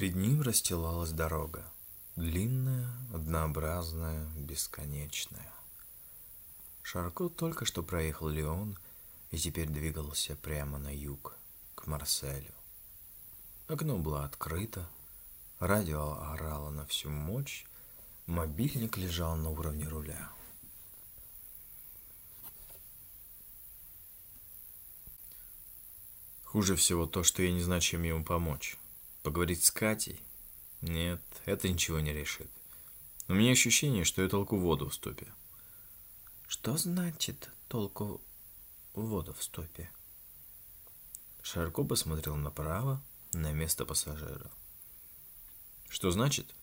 Перед ним расстилалась дорога. Длинная, однообразная, бесконечная. Шарко только что проехал Леон и теперь двигался прямо на юг, к Марселю. Окно было открыто, радио орало на всю мощь, мобильник лежал на уровне руля. Хуже всего то, что я не знаю, чем ему помочь. Поговорить с Катей? Нет, это ничего не решит. У меня ощущение, что я толку воду в стопе. Что значит толку воду в стопе? Шарко посмотрел направо, на место пассажира. Что значит?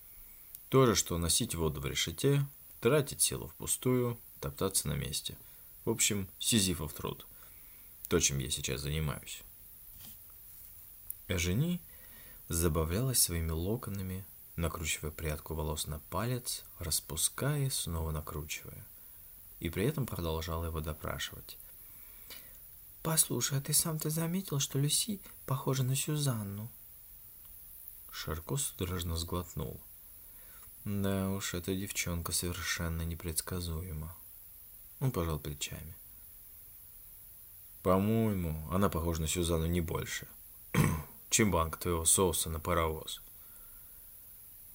То же, что носить воду в решете, тратить силу впустую, топтаться на месте. В общем, сизифов труд. То, чем я сейчас занимаюсь. А жени забавлялась своими локонами, накручивая прядку волос на палец, распуская и снова накручивая. И при этом продолжала его допрашивать. «Послушай, а ты сам-то заметил, что Люси похожа на Сюзанну?» Шарко судорожно сглотнул. Да уж, эта девчонка совершенно непредсказуема. Он пожал плечами. По-моему, она похожа на Сюзанну не больше чем банк твоего соуса на паровоз.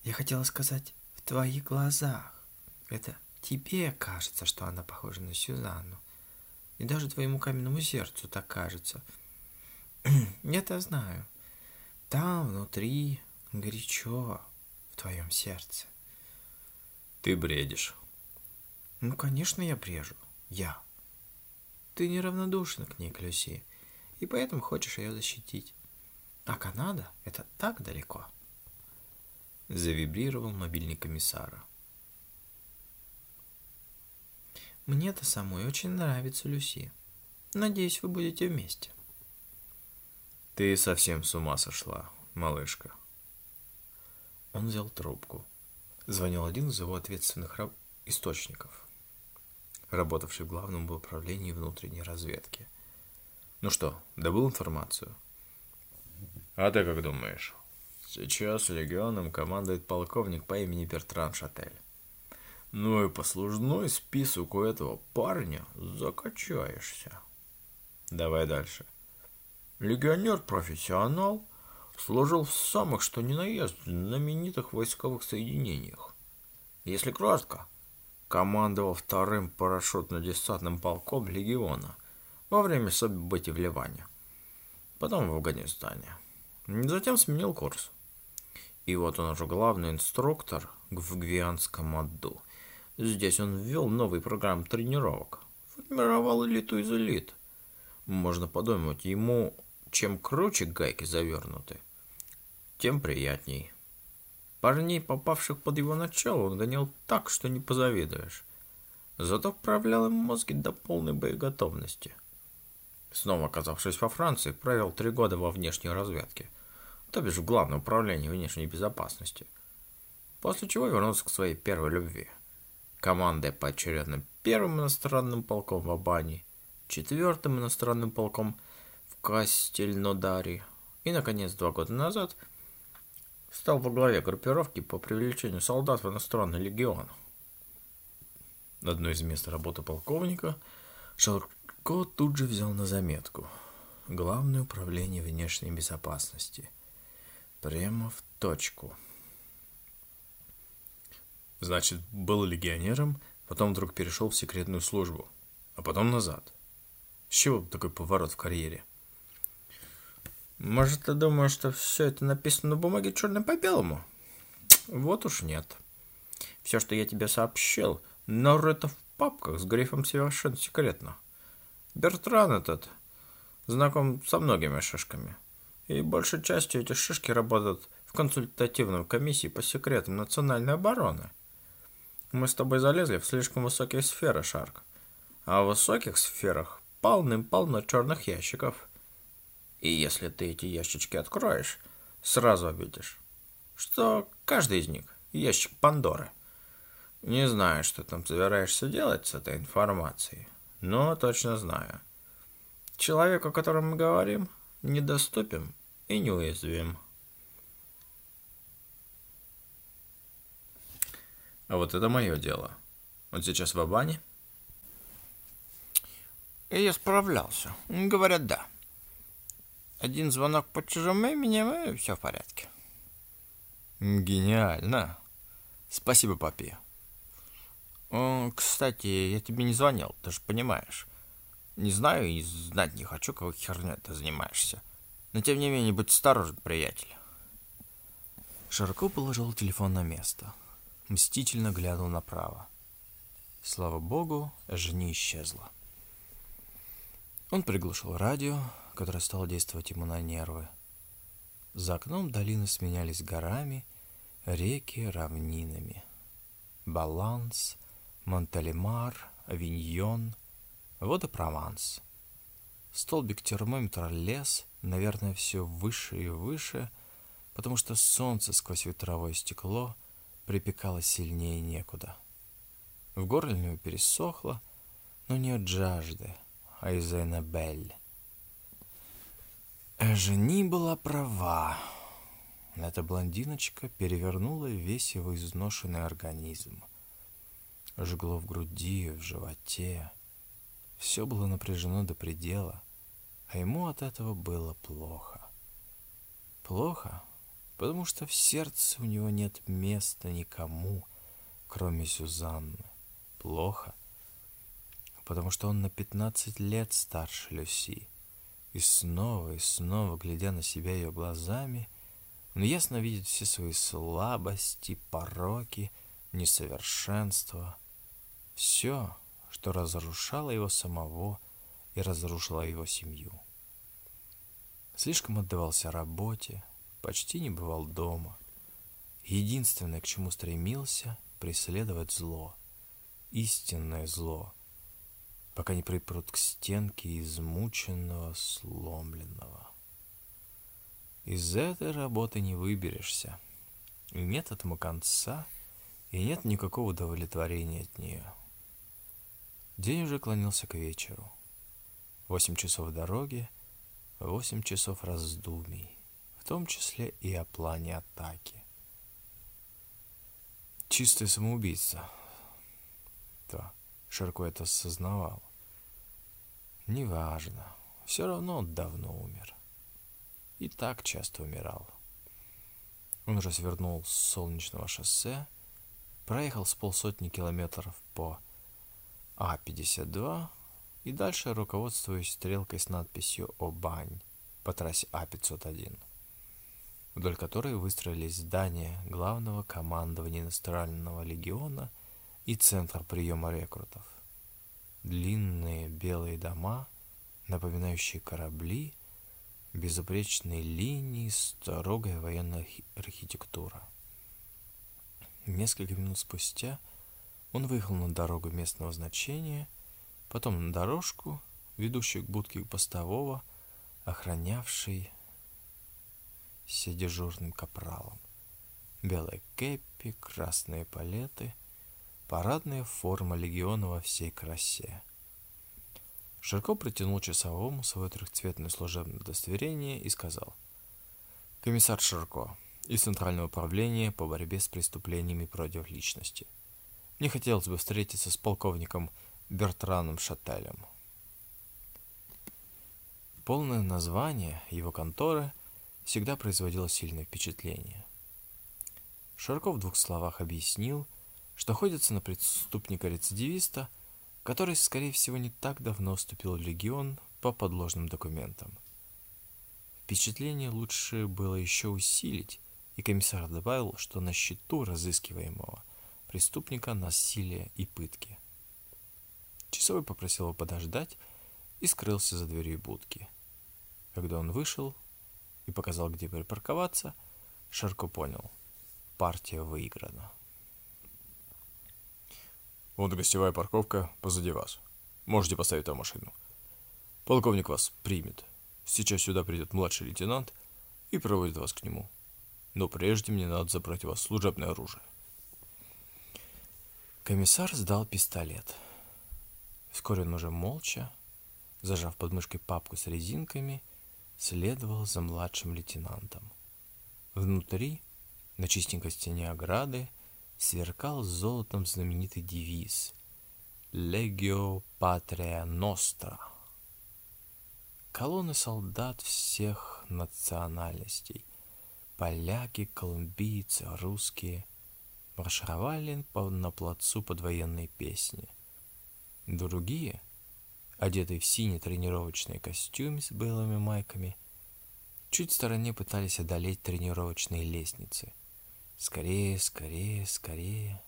Я хотела сказать, в твоих глазах. Это тебе кажется, что она похожа на Сюзанну. И даже твоему каменному сердцу так кажется. Я-то знаю. Там внутри горячо в твоем сердце. Ты бредишь. Ну, конечно, я брежу. Я. Ты неравнодушен к ней, Клюси, и поэтому хочешь ее защитить. А Канада — это так далеко. Завибрировал мобильник комиссара. Мне-то самой очень нравится Люси. Надеюсь, вы будете вместе. Ты совсем с ума сошла, малышка. Он взял трубку. Звонил один из его ответственных раб... источников, работавший в главном управлении внутренней разведки. Ну что, добыл информацию? А ты как думаешь? Сейчас легионом командует полковник по имени Бертран Шатель. Ну и послужной список у этого парня закачаешься. Давай дальше. Легионер-профессионал служил в самых что ни на есть знаменитых войсковых соединениях. Если кратко, командовал вторым парашютно-десантным полком легиона во время событий в Ливане, потом в Афганистане. Затем сменил курс. И вот он уже главный инструктор в Гвианском аду. Здесь он ввел новый программ тренировок. Формировал элиту из элит. Можно подумать, ему чем круче гайки завернуты, тем приятней. Парней, попавших под его начало, он гонял так, что не позавидуешь. Зато вправлял им мозги до полной боеготовности. Снова оказавшись во Франции, провел три года во внешней разведке, то бишь в Главном управлении внешней безопасности, после чего вернулся к своей первой любви, командой поочередно первым иностранным полком в Абании, четвертым иностранным полком в Кастельнодаре и, наконец, два года назад стал во главе группировки по привлечению солдат в иностранный легион. Одно из мест работы полковника Шарк Кот тут же взял на заметку. Главное управление внешней безопасности. Прямо в точку. Значит, был легионером, потом вдруг перешел в секретную службу, а потом назад. С чего такой поворот в карьере? Может, ты думаешь, что все это написано на бумаге черным по белому? Вот уж нет. Все, что я тебе сообщил, нарыто в папках с грифом совершенно секретно. Бертран этот знаком со многими шишками. И большей частью эти шишки работают в консультативной комиссии по секретам национальной обороны. Мы с тобой залезли в слишком высокие сферы, Шарк. А в высоких сферах полным-полно черных ящиков. И если ты эти ящички откроешь, сразу увидишь, что каждый из них ящик Пандоры. Не знаю, что там собираешься делать с этой информацией, но точно знаю. Человек, о котором мы говорим, недоступен и неуязвим. А вот это мое дело. Он сейчас в Абане? И я справлялся. Говорят, да. Один звонок по чужому имени, и все в порядке. Гениально. Спасибо, папе. Кстати, я тебе не звонил, ты же понимаешь. Не знаю и знать не хочу, какой херней ты занимаешься. Но тем не менее, будь осторожен, приятель. Широко положил телефон на место. Мстительно глянул направо. Слава богу, жени исчезла. Он приглушил радио, которое стало действовать ему на нервы. За окном долины сменялись горами, реки равнинами. Баланс, Монталемар, Авиньон, вот и Прованс. Столбик термометра лез, наверное, все выше и выше, потому что солнце сквозь ветровое стекло припекало сильнее некуда. В горле у него пересохло, но не от жажды, а из-за Эннабель. Жени была права. Эта блондиночка перевернула весь его изношенный организм. Жгло в груди, в животе. Все было напряжено до предела, а ему от этого было плохо. Плохо, потому что в сердце у него нет места никому, кроме Сюзанны. Плохо, потому что он на 15 лет старше Люси. И снова и снова, глядя на себя ее глазами, он ясно видит все свои слабости, пороки, несовершенства. Все, что разрушало его самого и разрушило его семью. Слишком отдавался работе, почти не бывал дома. Единственное, к чему стремился, преследовать зло, истинное зло — пока не припрут к стенке измученного, сломленного. Из этой работы не выберешься. И нет этому конца, и нет никакого удовлетворения от нее. День уже клонился к вечеру. Восемь часов дороги, восемь часов раздумий, в том числе и о плане атаки. Чистое самоубийство. То Ширко это осознавал. Неважно, все равно он давно умер. И так часто умирал. Он развернул с солнечного шоссе, проехал с полсотни километров по А-52 и дальше руководствуясь стрелкой с надписью «Обань» по трассе А-501, вдоль которой выстроились здания главного командования иностранного легиона – и центр приема рекрутов. Длинные белые дома, напоминающие корабли, безупречные линии, строгая военная архитектура. Несколько минут спустя он выехал на дорогу местного значения, потом на дорожку, ведущую к будке постового, охранявшей все дежурным капралом. Белые кепи, красные палеты — Парадная форма легиона во всей красе. Ширко протянул часовому свое трехцветное служебное удостоверение и сказал. «Комиссар Ширко из Центрального управления по борьбе с преступлениями против личности. Мне хотелось бы встретиться с полковником Бертраном Шателем». Полное название его конторы всегда производило сильное впечатление. Ширко в двух словах объяснил, что ходится на преступника-рецидивиста, который, скорее всего, не так давно вступил в легион по подложным документам. Впечатление лучше было еще усилить, и комиссар добавил, что на счету разыскиваемого преступника насилие и пытки. Часовой попросил его подождать и скрылся за дверью будки. Когда он вышел и показал, где припарковаться, Шарко понял – партия выиграна. Вот гостевая парковка позади вас. Можете поставить там машину. Полковник вас примет. Сейчас сюда придет младший лейтенант и проводит вас к нему. Но прежде мне надо забрать у вас служебное оружие. Комиссар сдал пистолет. Вскоре он уже молча, зажав под мышкой папку с резинками, следовал за младшим лейтенантом. Внутри, на чистенькой стене ограды, сверкал золотом знаменитый девиз «Legio Patria Nostra». Колонны солдат всех национальностей, поляки, колумбийцы, русские, маршировали на плацу под военные песни. Другие, одетые в синий тренировочный костюм с белыми майками, чуть в стороне пытались одолеть тренировочные лестницы. Скорее, скорее, скорее.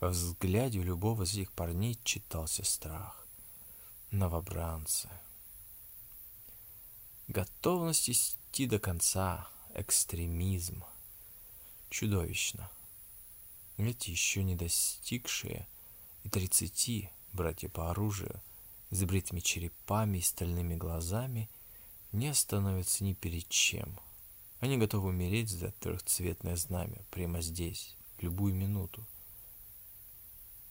Во взгляде у любого из этих парней читался страх. Новобранцы. Готовность идти до конца, экстремизм. Чудовищно. Эти еще не достигшие и тридцати братья по оружию с бритыми черепами и стальными глазами не остановятся ни перед чем. Они готовы умереть за трехцветное знамя прямо здесь, в любую минуту.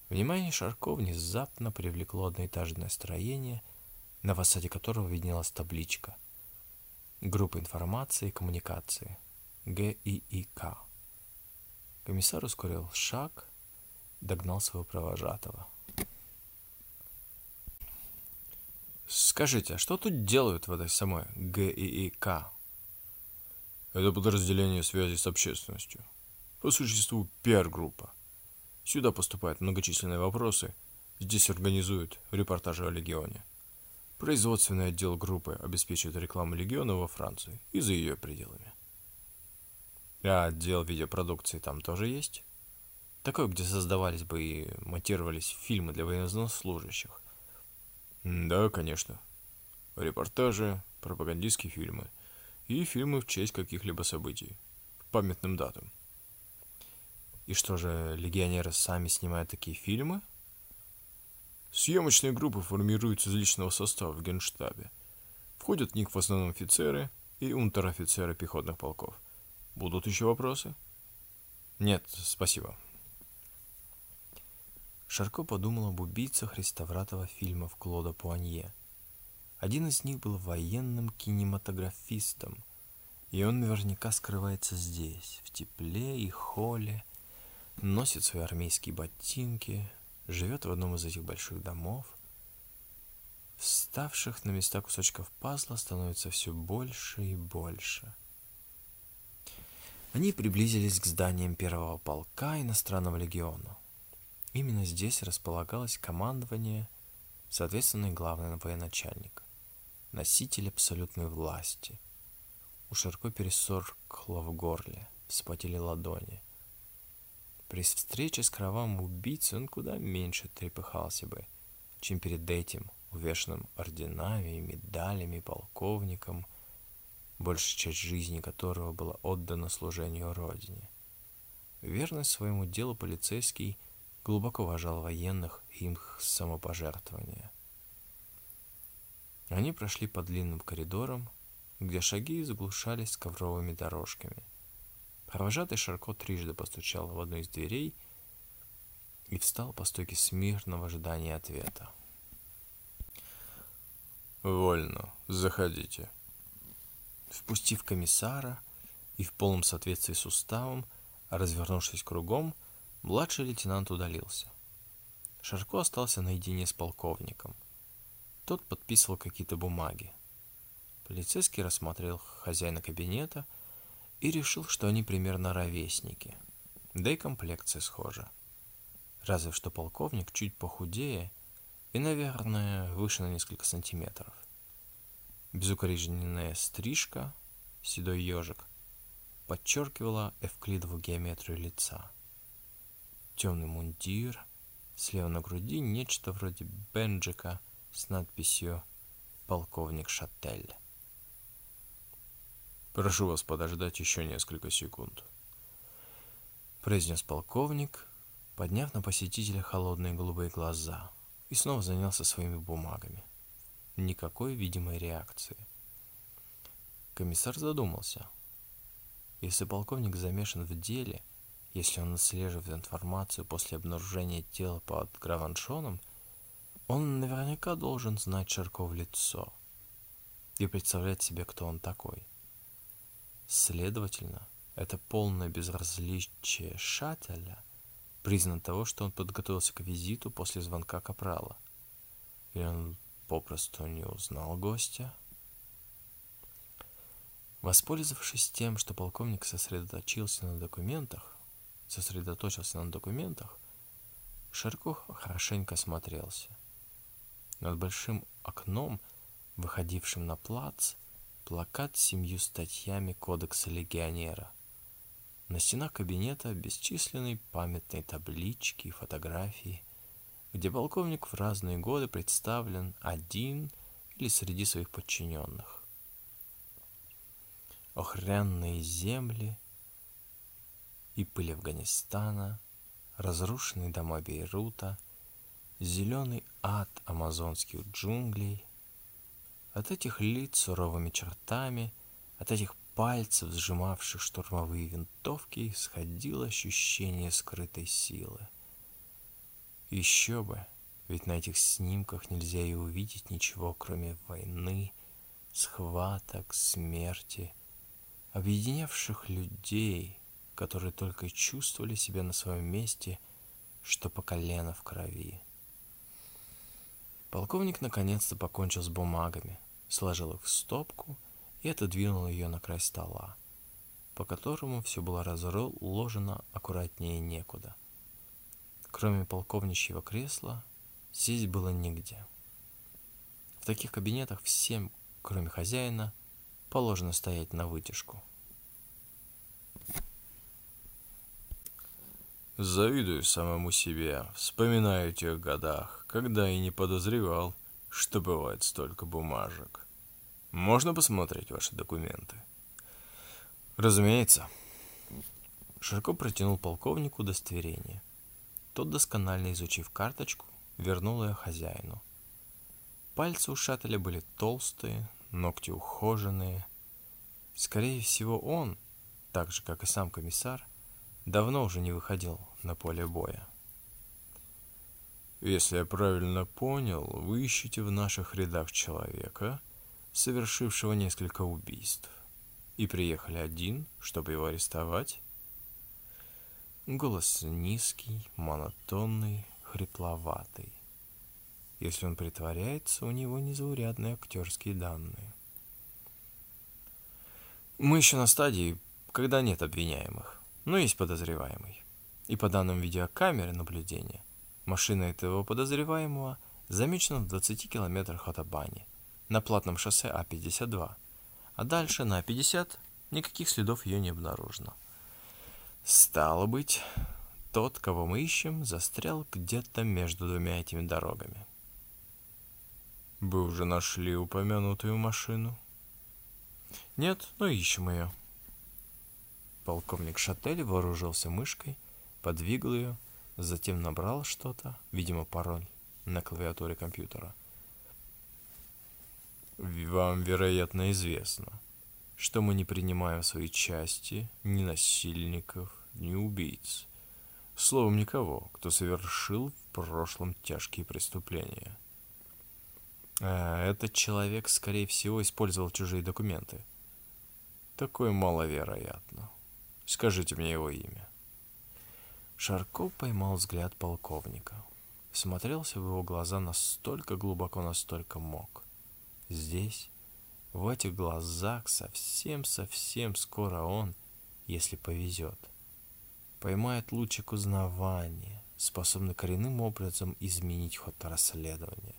Внимание Шарко внезапно привлекло одноэтажное строение, на фасаде которого виднелась табличка «Группа информации и коммуникации» ГИИК. Комиссар ускорил шаг, догнал своего провожатого. Скажите, а что тут делают в этой самой ГИИК? Это подразделение связи с общественностью. По существу пиар-группа. Сюда поступают многочисленные вопросы, здесь организуют репортажи о Легионе. Производственный отдел группы обеспечивает рекламу Легиона во Франции и за ее пределами. А отдел видеопродукции там тоже есть? Такой, где создавались бы и монтировались фильмы для военнослужащих. Да, конечно. Репортажи, пропагандистские фильмы и фильмы в честь каких-либо событий, памятным датам. И что же, легионеры сами снимают такие фильмы? Съемочные группы формируются из личного состава в Генштабе. Входят в них в основном офицеры и унтер-офицеры пехотных полков. Будут еще вопросы? Нет, спасибо. Шарко подумал об убийцах реставратора фильмов Клода Пуанье. Один из них был военным кинематографистом, и он наверняка скрывается здесь, в тепле и холле, носит свои армейские ботинки, живет в одном из этих больших домов. Вставших на места кусочков пазла становится все больше и больше. Они приблизились к зданиям первого полка иностранного легиона. Именно здесь располагалось командование, соответственно, главный военачальник, носитель абсолютной власти. У Шарко пересоркло в горле, вспотели ладони. При встрече с кровавым убийцей он куда меньше трепыхался бы, чем перед этим, увешанным орденами и медалями полковником, большая часть жизни которого была отдана служению Родине. Верность своему делу полицейский – глубоко уважал военных и их самопожертвования. Они прошли по длинным коридорам, где шаги заглушались ковровыми дорожками. Провожатый Шарко трижды постучал в одну из дверей и встал по стойке смирно в ожидании ответа. «Вольно, заходите». Впустив комиссара и в полном соответствии с уставом, развернувшись кругом, Младший лейтенант удалился. Шарко остался наедине с полковником. Тот подписывал какие-то бумаги. Полицейский рассмотрел хозяина кабинета и решил, что они примерно ровесники. Да и комплекция схожа. Разве что полковник чуть похудее и, наверное, выше на несколько сантиметров. Безукоризненная стрижка, седой ежик, подчеркивала эвклидову геометрию лица темный мундир, слева на груди нечто вроде бенджика с надписью «Полковник Шатель». «Прошу вас подождать еще несколько секунд», — произнес полковник, подняв на посетителя холодные голубые глаза, и снова занялся своими бумагами. Никакой видимой реакции. Комиссар задумался. Если полковник замешан в деле — если он отслеживает информацию после обнаружения тела под Граваншоном, он наверняка должен знать Шарко лицо и представлять себе, кто он такой. Следовательно, это полное безразличие Шателя признак того, что он подготовился к визиту после звонка Капрала. Или он попросту не узнал гостя? Воспользовавшись тем, что полковник сосредоточился на документах, сосредоточился на документах, Ширко хорошенько смотрелся. Над большим окном, выходившим на плац, плакат с семью статьями Кодекса легионера. На стенах кабинета бесчисленные памятные таблички и фотографии, где полковник в разные годы представлен один или среди своих подчиненных. Охренные земли и пыль Афганистана, разрушенные дома Бейрута, зеленый ад амазонских джунглей. От этих лиц суровыми чертами, от этих пальцев, сжимавших штурмовые винтовки, исходило ощущение скрытой силы. Еще бы, ведь на этих снимках нельзя и увидеть ничего, кроме войны, схваток, смерти, объединявших людей, которые только чувствовали себя на своем месте, что по колено в крови. Полковник наконец-то покончил с бумагами, сложил их в стопку и отодвинул ее на край стола, по которому все было разложено аккуратнее некуда. Кроме полковничьего кресла, сесть было нигде. В таких кабинетах всем, кроме хозяина, положено стоять на вытяжку. Завидую самому себе, вспоминаю о тех годах, когда и не подозревал, что бывает столько бумажек. Можно посмотреть ваши документы? Разумеется. Широко протянул полковнику удостоверение. Тот, досконально изучив карточку, вернул ее хозяину. Пальцы у шаттеля были толстые, ногти ухоженные. Скорее всего, он, так же, как и сам комиссар, давно уже не выходил на поле боя. Если я правильно понял, вы ищете в наших рядах человека, совершившего несколько убийств, и приехали один, чтобы его арестовать? Голос низкий, монотонный, хрипловатый. Если он притворяется, у него незаурядные актерские данные. Мы еще на стадии, когда нет обвиняемых, но есть подозреваемый. И по данным видеокамеры наблюдения, машина этого подозреваемого замечена в 20 километрах от Абани – на платном шоссе А-52, а дальше на А-50 никаких следов ее не обнаружено. Стало быть, тот, кого мы ищем, застрял где-то между двумя этими дорогами. Вы уже нашли упомянутую машину? Нет, но ищем ее. Полковник Шатель вооружился мышкой, подвигал ее, затем набрал что-то, видимо, пароль на клавиатуре компьютера – вам, вероятно, известно, что мы не принимаем в свои части ни насильников, ни убийц. Словом, никого, кто совершил в прошлом тяжкие преступления. А этот человек, скорее всего, использовал чужие документы. Такое маловероятно. Скажите мне его имя. Шарков поймал взгляд полковника. Смотрелся в его глаза настолько глубоко, настолько мог. Здесь, в этих глазах, совсем-совсем скоро он, если повезет, поймает лучик узнавания, способный коренным образом изменить ход расследования.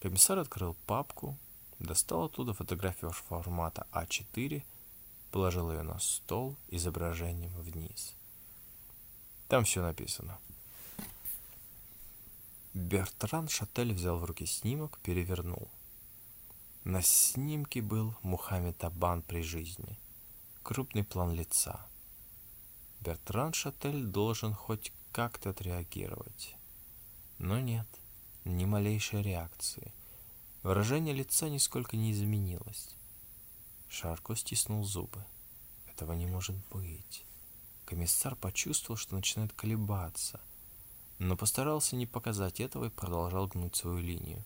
Комиссар открыл папку, достал оттуда фотографию формата А4, положил ее на стол изображением вниз. Там все написано. Бертран Шатель взял в руки снимок, перевернул. На снимке был Мухаммед Абан при жизни. Крупный план лица. Бертран Шатель должен хоть как-то отреагировать. Но нет, ни малейшей реакции. Выражение лица нисколько не изменилось. Шарко стиснул зубы. Этого не может быть. Комиссар почувствовал, что начинает колебаться, но постарался не показать этого и продолжал гнуть свою линию.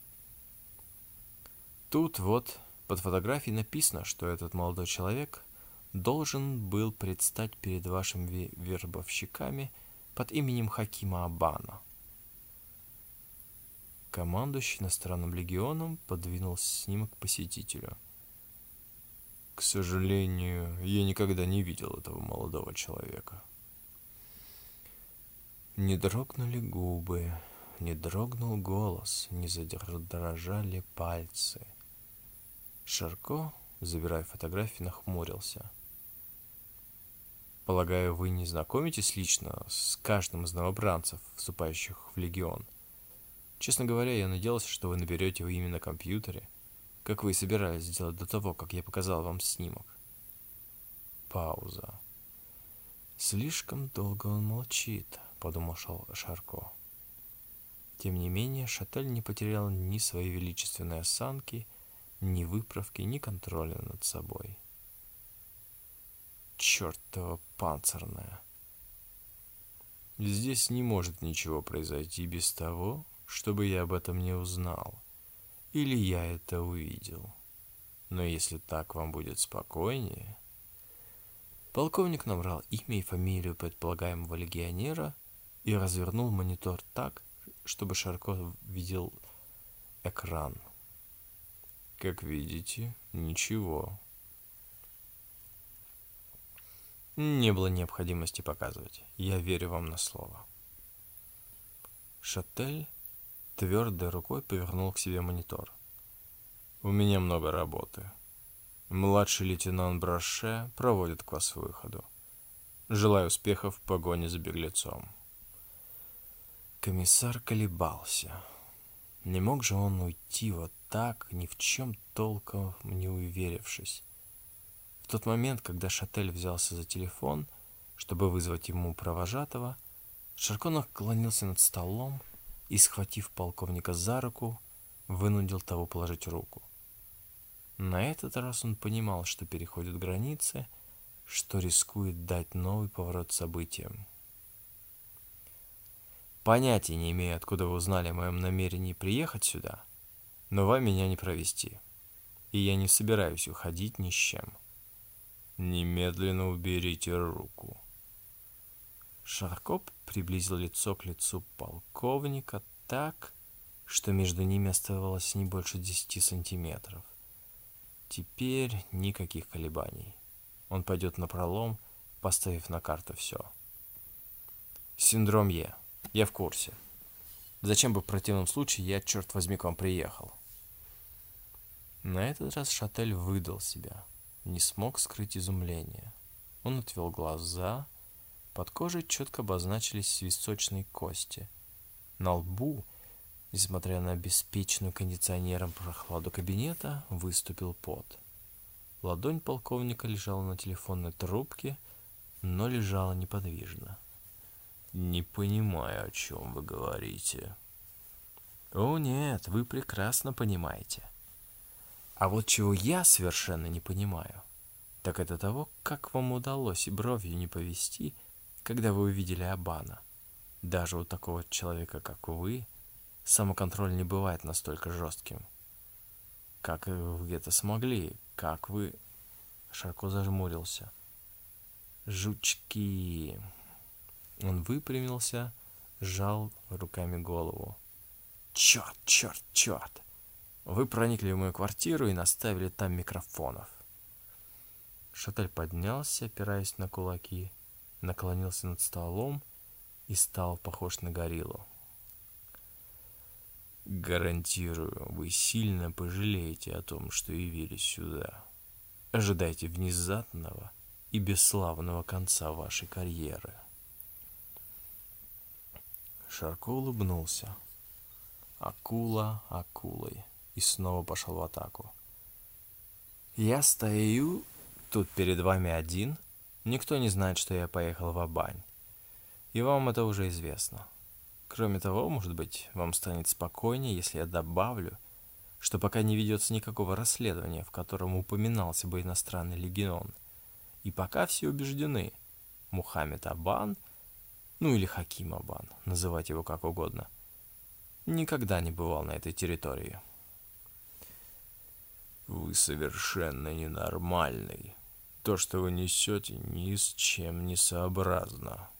Тут вот под фотографией написано, что этот молодой человек должен был предстать перед вашими вербовщиками под именем Хакима Абана. Командующий иностранным легионом подвинул снимок посетителю. К сожалению, я никогда не видел этого молодого человека. Не дрогнули губы, не дрогнул голос, не задрожали пальцы. Шарко, забирая фотографии, нахмурился. Полагаю, вы не знакомитесь лично с каждым из новобранцев, вступающих в Легион? Честно говоря, я надеялся, что вы наберете его имя на компьютере, как вы и собирались сделать до того, как я показал вам снимок. Пауза. Слишком долго он молчит, подумал Шарко. Тем не менее, Шатель не потерял ни своей величественной осанки, ни выправки, ни контроля над собой. Чёртова панцирная. Здесь не может ничего произойти без того, чтобы я об этом не узнал. Или я это увидел. Но если так вам будет спокойнее... Полковник набрал имя и фамилию предполагаемого легионера и развернул монитор так, чтобы Шарко видел экран. Как видите, ничего. Не было необходимости показывать. Я верю вам на слово. Шатель твердой рукой повернул к себе монитор. У меня много работы. Младший лейтенант Браше проводит к вас выходу. Желаю успехов в погоне за беглецом. Комиссар колебался. Не мог же он уйти вот так, ни в чем толком не уверившись. В тот момент, когда Шатель взялся за телефон, чтобы вызвать ему провожатого, Шарко наклонился над столом и, схватив полковника за руку, вынудил того положить руку. На этот раз он понимал, что переходит границы, что рискует дать новый поворот событиям. Понятия не имею, откуда вы узнали о моем намерении приехать сюда, но вам меня не провести, и я не собираюсь уходить ни с чем. Немедленно уберите руку. Шаркоп приблизил лицо к лицу полковника так, что между ними оставалось не больше десяти сантиметров. Теперь никаких колебаний. Он пойдет на пролом, поставив на карту все. Синдром Е. Я в курсе. Зачем бы в противном случае я, черт возьми, к вам приехал? На этот раз Шатель выдал себя. Не смог скрыть изумление. Он отвел глаза. Под кожей четко обозначились височные кости. На лбу, несмотря на обеспеченную кондиционером прохладу кабинета, выступил пот. Ладонь полковника лежала на телефонной трубке, но лежала неподвижно. Не понимаю, о чем вы говорите. О нет, вы прекрасно понимаете. А вот чего я совершенно не понимаю, так это того, как вам удалось бровью не повести, когда вы увидели Абана. Даже у такого человека, как вы, самоконтроль не бывает настолько жестким. Как вы это смогли? Как вы... Шарко зажмурился. Жучки. Он выпрямился, сжал руками голову. «Черт, черт, черт! Вы проникли в мою квартиру и наставили там микрофонов!» Шатель поднялся, опираясь на кулаки, наклонился над столом и стал похож на гориллу. Гарантирую, вы сильно пожалеете о том, что явились сюда. Ожидайте внезапного и бесславного конца вашей карьеры. Шарко улыбнулся. Акула акулой. И снова пошел в атаку. Я стою тут перед вами один. Никто не знает, что я поехал в Абань. И вам это уже известно. Кроме того, может быть, вам станет спокойнее, если я добавлю, что пока не ведется никакого расследования, в котором упоминался бы иностранный легион, и пока все убеждены, Мухаммед Абан – ну или Хаким Абан, называть его как угодно, никогда не бывал на этой территории. Вы совершенно ненормальный. То, что вы несете, ни с чем не сообразно.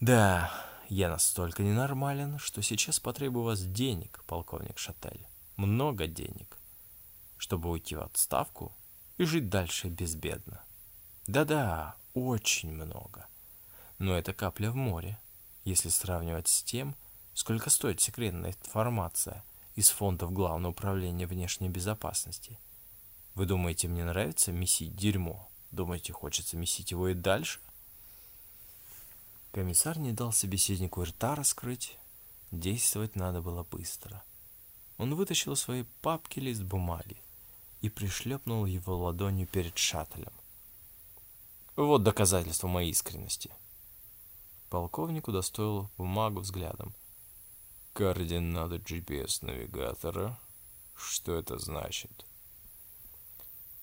Да, я настолько ненормален, что сейчас потребую вас денег, полковник Шатель. Много денег, чтобы уйти в отставку и жить дальше безбедно. Да-да, очень много. Но это капля в море, если сравнивать с тем, сколько стоит секретная информация из фондов Главного управления внешней безопасности. Вы думаете, мне нравится месить дерьмо? Думаете, хочется месить его и дальше? Комиссар не дал собеседнику рта раскрыть. Действовать надо было быстро. Он вытащил из своей папки лист бумаги и пришлепнул его ладонью перед шаттелем. Вот доказательство моей искренности. Полковник удостоил бумагу взглядом. Координаты GPS-навигатора? Что это значит?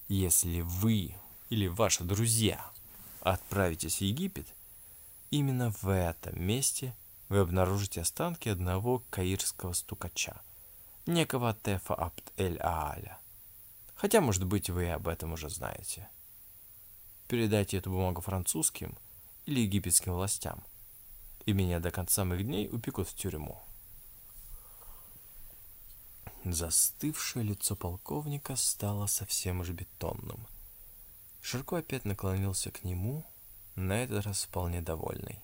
Если вы или ваши друзья отправитесь в Египет, именно в этом месте вы обнаружите останки одного каирского стукача, некого Тефа Абд-эль-Ааля. Хотя, может быть, вы об этом уже знаете. Передайте эту бумагу французским или египетским властям, и меня до конца моих дней упекут в тюрьму. Застывшее лицо полковника стало совсем уж бетонным. Ширко опять наклонился к нему, на этот раз вполне довольный.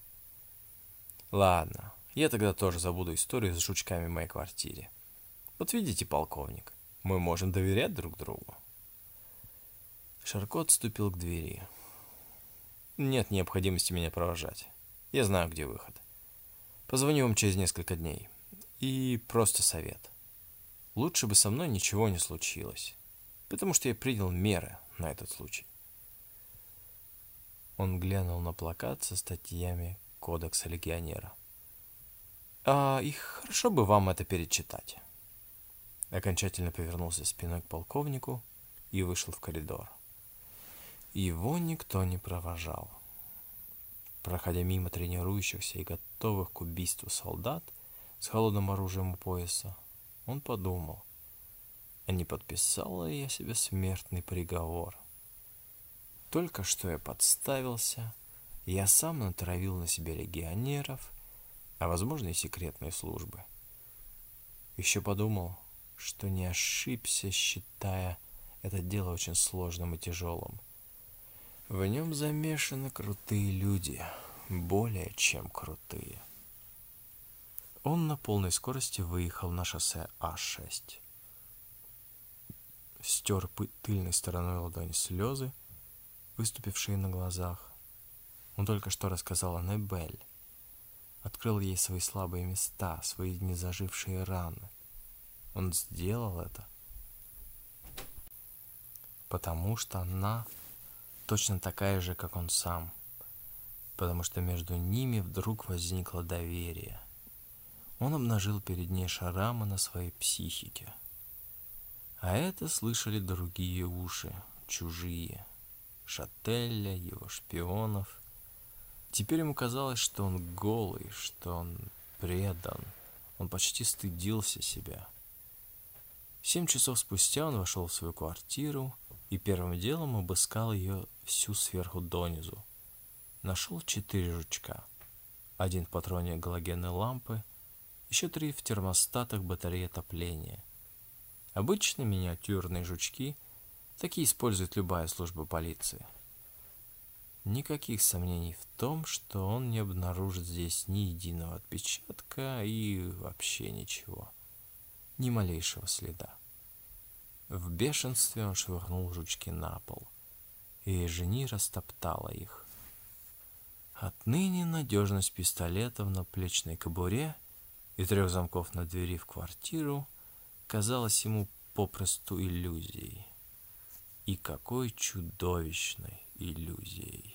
Ладно, я тогда тоже забуду историю с жучками в моей квартире. Вот видите, полковник, мы можем доверять друг другу. Шарко отступил к двери. Нет необходимости меня провожать. Я знаю, где выход. Позвоню вам через несколько дней. И просто совет. Лучше бы со мной ничего не случилось, потому что я принял меры на этот случай. Он глянул на плакат со статьями Кодекса легионера. А их хорошо бы вам это перечитать. Окончательно повернулся спиной к полковнику и вышел в коридор. Его никто не провожал. Проходя мимо тренирующихся и готовых к убийству солдат с холодным оружием у пояса, он подумал, а не подписал ли я себе смертный приговор? Только что я подставился, я сам натравил на себя легионеров, а возможно и секретные службы. Еще подумал, что не ошибся, считая это дело очень сложным и тяжелым. В нем замешаны крутые люди, более чем крутые. Он на полной скорости выехал на шоссе А6. Стер тыльной стороной ладони слезы, выступившие на глазах. Он только что рассказал Аннабель. Открыл ей свои слабые места, свои незажившие раны. Он сделал это, потому что она точно такая же, как он сам, потому что между ними вдруг возникло доверие. Он обнажил перед ней шарамы на своей психике. А это слышали другие уши, чужие. Шателля, его шпионов. Теперь ему казалось, что он голый, что он предан. Он почти стыдился себя. Семь часов спустя он вошел в свою квартиру и первым делом обыскал ее всю сверху донизу. Нашел четыре жучка. Один в патроне галогенной лампы, еще три в термостатах батареи отопления. Обычные миниатюрные жучки, такие использует любая служба полиции. Никаких сомнений в том, что он не обнаружит здесь ни единого отпечатка и вообще ничего. Ни малейшего следа. В бешенстве он швырнул жучки на пол, и жени растоптала их. Отныне надежность пистолета в наплечной кобуре и трех замков на двери в квартиру казалась ему попросту иллюзией. И какой чудовищной иллюзией.